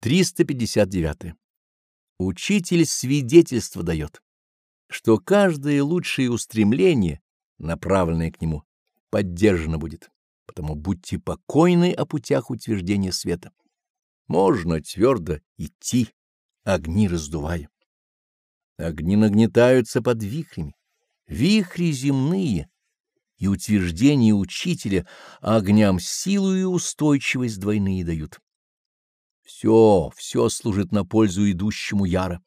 359. Учитель свидетельство дает, что каждое лучшее устремление, направленное к нему, поддержано будет, потому будьте покойны о путях утверждения света. Можно твердо идти, огни раздувая. Огни нагнетаются под вихрями, вихри земные, и утверждения учителя огням силу и устойчивость двойные дают. Все, все служит на пользу идущему яро.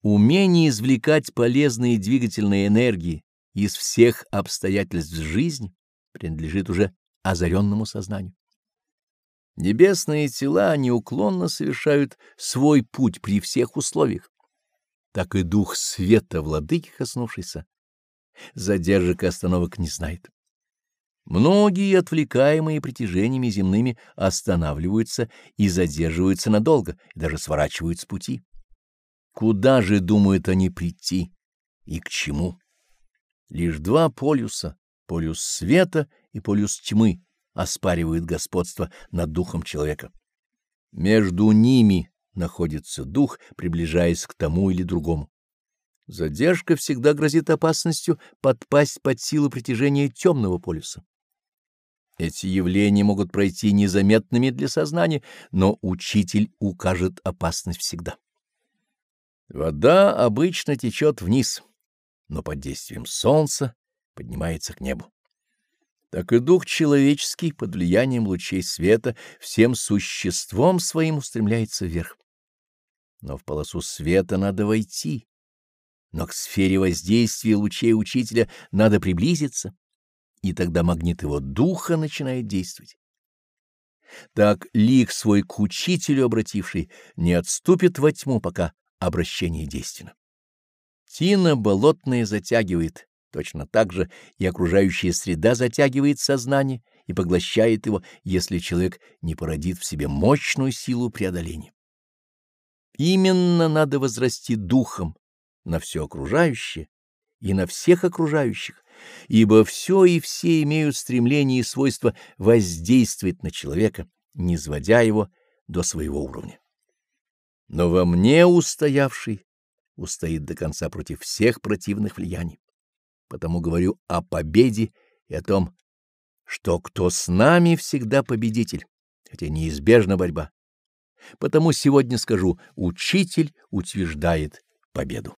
Умение извлекать полезные двигательные энергии из всех обстоятельств жизни принадлежит уже озаренному сознанию. Небесные тела неуклонно совершают свой путь при всех условиях. Так и дух света, владыки коснувшийся, задержек и остановок не знает. Многие, отвлекаемые притяжениями земными, останавливаются и задерживаются надолго, и даже сворачивают с пути. Куда же думают они прийти и к чему? Лишь два полюса, полюс света и полюс тьмы, оспаривают господство над духом человека. Между ними находится дух, приближаясь к тому или другому. Задержка всегда грозит опасностью подпасть под силу притяжения темного полюса. Эти явления могут пройти незаметными для сознания, но учитель укажет опасность всегда. Вода обычно течет вниз, но под действием солнца поднимается к небу. Так и дух человеческий под влиянием лучей света всем существом своим устремляется вверх. Но в полосу света надо войти, но к сфере воздействия лучей учителя надо приблизиться и тогда магнит его духа начинает действовать. Так лик свой к учителю обративший не отступит во тьму, пока обращение действенно. Тина болотная затягивает, точно так же и окружающая среда затягивает сознание и поглощает его, если человек не породит в себе мощную силу преодоления. Именно надо возрасти духом на все окружающее и на всех окружающих, ибо все и все имеют стремление и свойство воздействовать на человека, не сводя его до своего уровня. Но во мне устоявший устоит до конца против всех противных влияний. Потому говорю о победе и о том, что кто с нами всегда победитель, хотя неизбежна борьба. Потому сегодня скажу, учитель утверждает победу.